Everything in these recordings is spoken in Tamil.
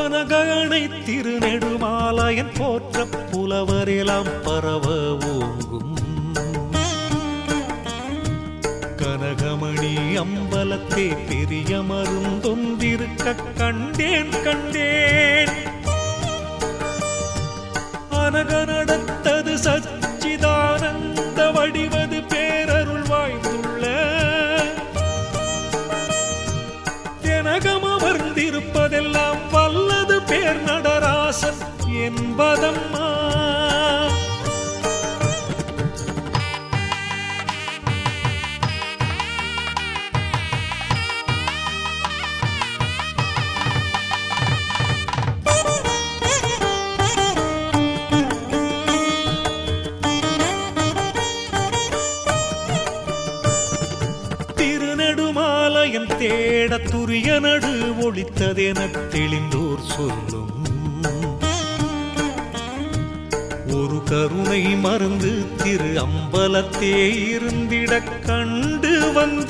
தில்லை திருநெடுமாலயன் போற்ற புலவரெல்லாம் பரவ ஓங்கும். கனகமணி அம்பலத்தே பெரிய மருந்தொந்திருக்க கண்டேன் கண்டேன். அனக நடத்தது சச்சிதானந்த வடிவது பேரருள் வாய்ந்துள்ள. எனகம் அமர்ந்திருப்பதெல்லாம் வல்ல பேர் நடராசன் என்பதம்மா திருநெடுமாலயன் தேட துரிய நடு ஒளித்ததெனத் தெளிந்தோர் சொல்லும். ஒரு கருணை மருந்து திரு அம்பலத்தே இருந்திடக் கண்டு வந்த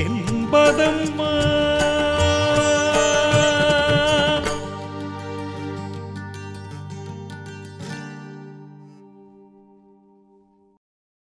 என்பதம்மா